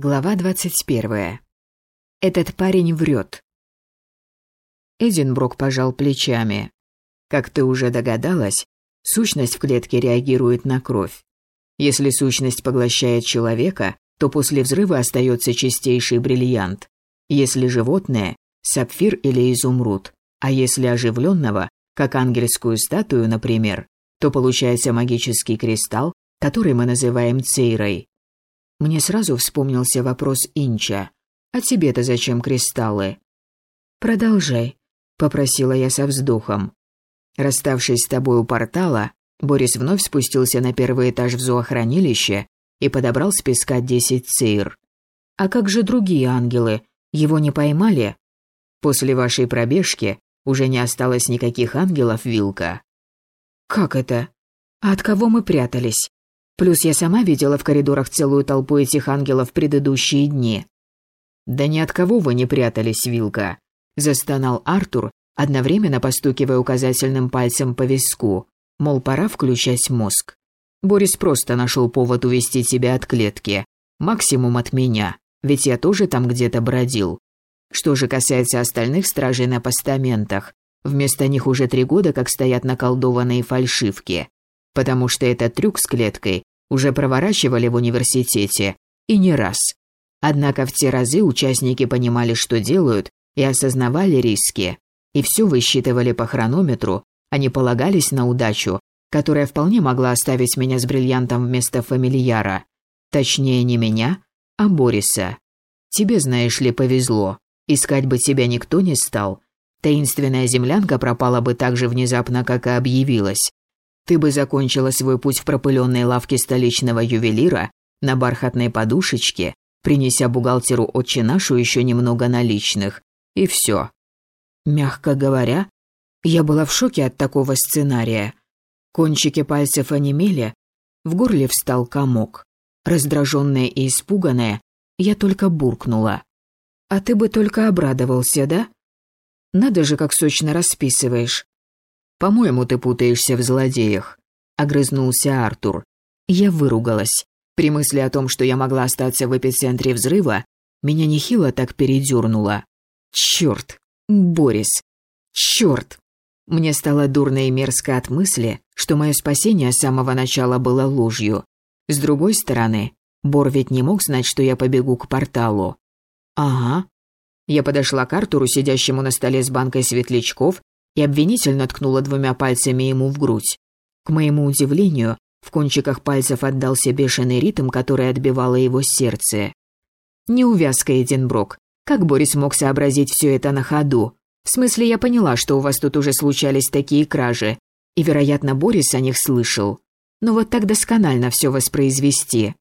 Глава 21. Этот парень врет. Эдинброк пожал плечами. Как ты уже догадалась, сущность в клетке реагирует на кровь. Если сущность поглощает человека, то после взрыва остается чистейший бриллиант. Если животное – сапфир или изумруд. А если оживленного, как ангельскую статую, например, то получается магический кристалл, который мы называем цейрой. Мне сразу вспомнился вопрос Инча. «А тебе-то зачем кристаллы?» «Продолжай», — попросила я со вздохом. Расставшись с тобой у портала, Борис вновь спустился на первый этаж в зоохранилище и подобрал с песка десять цейр. «А как же другие ангелы? Его не поймали?» «После вашей пробежки уже не осталось никаких ангелов, Вилка». «Как это? А от кого мы прятались?» Плюс я сама видела в коридорах целую толпу этих ангелов в предыдущие дни. «Да ни от кого вы не прятались, Вилка», – застонал Артур, одновременно постукивая указательным пальцем по виску, мол, пора включать мозг. Борис просто нашел повод увести тебя от клетки. Максимум от меня, ведь я тоже там где-то бродил. Что же касается остальных стражей на постаментах, вместо них уже три года как стоят наколдованные фальшивки. Потому что этот трюк с клеткой уже проворачивали в университете, и не раз. Однако в те разы участники понимали, что делают, и осознавали риски. И все высчитывали по хронометру, а не полагались на удачу, которая вполне могла оставить меня с бриллиантом вместо фамильяра. Точнее, не меня, а Бориса. Тебе, знаешь ли, повезло. Искать бы тебя никто не стал. Таинственная землянка пропала бы так же внезапно, как и объявилась ты бы закончила свой путь в пропыленной лавке столичного ювелира на бархатной подушечке, принеся бухгалтеру отче нашу еще немного наличных. И все. Мягко говоря, я была в шоке от такого сценария. Кончики пальцев онемели, в горле встал комок. Раздраженная и испуганная, я только буркнула. «А ты бы только обрадовался, да? Надо же, как сочно расписываешь. «По-моему, ты путаешься в злодеях», — огрызнулся Артур. Я выругалась. При мысли о том, что я могла остаться в эпицентре взрыва, меня нехило так передёрнуло. Чёрт! Борис! Чёрт! Мне стало дурно и мерзко от мысли, что мое спасение с самого начала было ложью. С другой стороны, Бор ведь не мог знать, что я побегу к порталу. Ага. Я подошла к Артуру, сидящему на столе с банкой светлячков, и обвинительно ткнула двумя пальцами ему в грудь. К моему удивлению, в кончиках пальцев отдался бешеный ритм, который отбивало его сердце. «Неувязка, Эдинброк. Как Борис мог сообразить все это на ходу? В смысле, я поняла, что у вас тут уже случались такие кражи, и, вероятно, Борис о них слышал. Но вот так досконально все воспроизвести».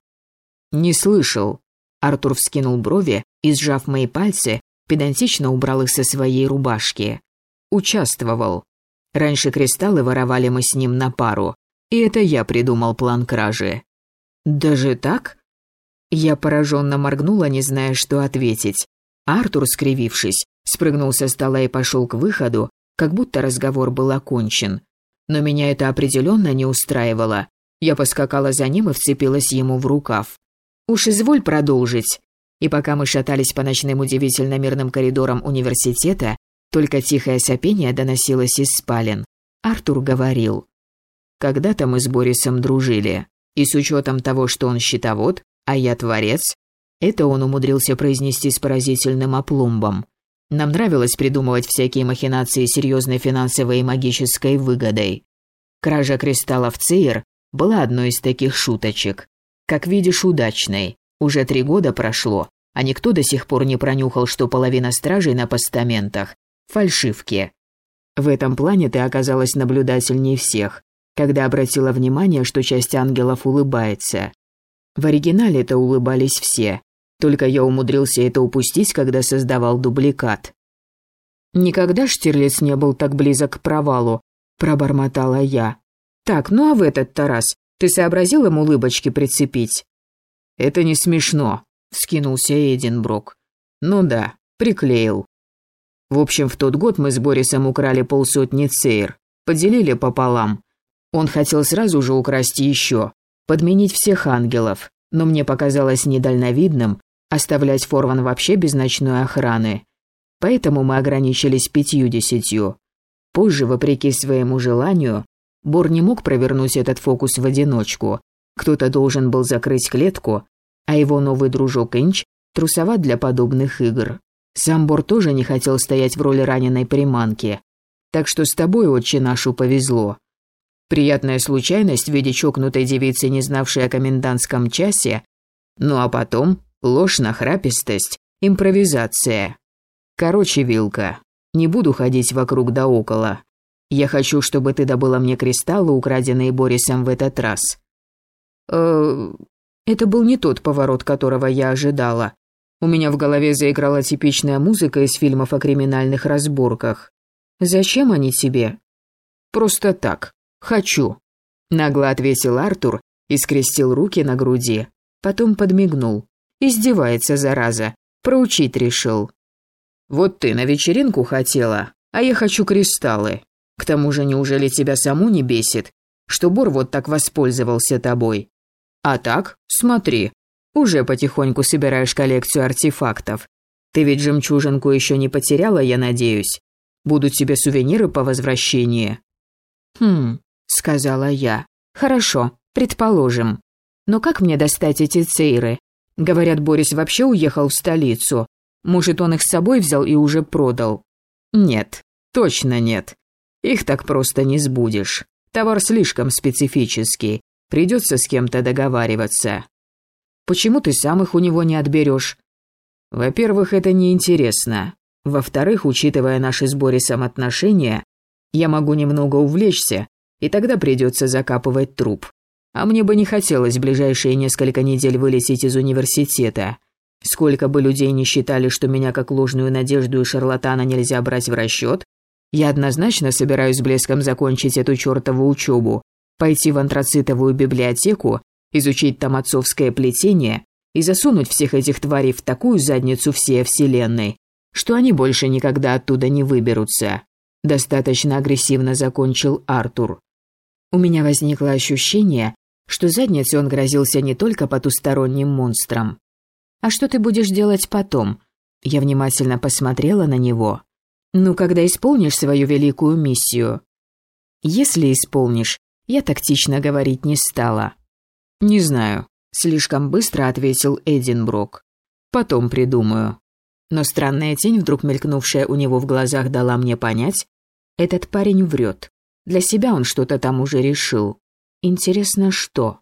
«Не слышал». Артур вскинул брови и, сжав мои пальцы, педантично убрал их со своей рубашки участвовал. Раньше кристаллы воровали мы с ним на пару, и это я придумал план кражи. Даже так? Я пораженно моргнула, не зная, что ответить. Артур, скривившись, спрыгнул со стола и пошел к выходу, как будто разговор был окончен. Но меня это определенно не устраивало. Я поскакала за ним и вцепилась ему в рукав. «Уж изволь продолжить». И пока мы шатались по ночным удивительно мирным коридорам университета, только тихое сопение доносилось из спален. Артур говорил. «Когда-то мы с Борисом дружили, и с учетом того, что он щитовод, а я творец, это он умудрился произнести с поразительным опломбом. Нам нравилось придумывать всякие махинации серьезной финансовой и магической выгодой. Кража кристаллов Цейр была одной из таких шуточек. Как видишь, удачной. Уже три года прошло, а никто до сих пор не пронюхал, что половина стражей на постаментах фальшивки. В этом плане ты оказалась наблюдательней всех, когда обратила внимание, что часть ангелов улыбается. В оригинале-то улыбались все, только я умудрился это упустить, когда создавал дубликат. «Никогда Штирлиц не был так близок к провалу», – пробормотала я. «Так, ну а в этот-то раз ты сообразил им улыбочки прицепить?» «Это не смешно», – вскинулся Эдинброк. «Ну да, приклеил. В общем, в тот год мы с Борисом украли полсотни цейр, поделили пополам. Он хотел сразу же украсть еще, подменить всех ангелов, но мне показалось недальновидным Оставлять Форван вообще без ночной охраны. Поэтому мы ограничились пятью-десятью. Позже, вопреки своему желанию, Бор не мог провернуть этот фокус в одиночку. Кто-то должен был закрыть клетку, а его новый дружок Инч трусоват для подобных игр. Сам Бор тоже не хотел стоять в роли раненой приманки. Так что с тобой, отче нашу, повезло. Приятная случайность в виде чокнутой девицы, не знавшей о комендантском часе. Ну а потом ложь, нахрапистость, импровизация. Короче, Вилка, не буду ходить вокруг да около. Я хочу, чтобы ты добыла мне кристаллы, украденные Борисом в этот раз. Э, это был не тот поворот, которого я ожидала. У меня в голове заиграла типичная музыка из фильмов о криминальных разборках. Зачем они тебе? Просто так. Хочу. Нагло ответил Артур и скрестил руки на груди. Потом подмигнул. Издевается, зараза. Проучить решил. Вот ты на вечеринку хотела, а я хочу кристаллы. К тому же, неужели тебя саму не бесит, что Бор вот так воспользовался тобой? А так, смотри, уже потихоньку собираешь коллекцию артефактов. Ты ведь жемчужинку еще не потеряла, я надеюсь. Будут тебе сувениры по возвращении. Хм, сказала я. Хорошо, предположим. Но как мне достать эти цейры? Говорят, Борис вообще уехал в столицу. Может, он их с собой взял и уже продал? Нет, точно нет. Их так просто не сбудешь. Товар слишком специфический. Придется с кем-то договариваться. Почему ты сам их у него не отберешь? Во-первых, это неинтересно. Во-вторых, учитывая наши с Борисом отношения, я могу немного увлечься, и тогда придется закапывать труп. А мне бы не хотелось в ближайшие несколько недель вылететь из университета. Сколько бы людей не считали, что меня как ложную надежду и шарлатана нельзя брать в расчет, я однозначно собираюсь блеском закончить эту чертову учебу, пойти в антрацитовую библиотеку, изучить там отцовское плетение и засунуть всех этих тварей в такую задницу всей вселенной, что они больше никогда оттуда не выберутся. Достаточно агрессивно закончил Артур. У меня возникло ощущение, что задницей он грозился не только потусторонним монстром. «А что ты будешь делать потом?» Я внимательно посмотрела на него. «Ну, когда исполнишь свою великую миссию?» «Если исполнишь, я тактично говорить не стала». «Не знаю», — слишком быстро ответил Эдинброк. «Потом придумаю». Но странная тень, вдруг мелькнувшая у него в глазах, дала мне понять, этот парень врет. Для себя он что-то там уже решил. Интересно, что?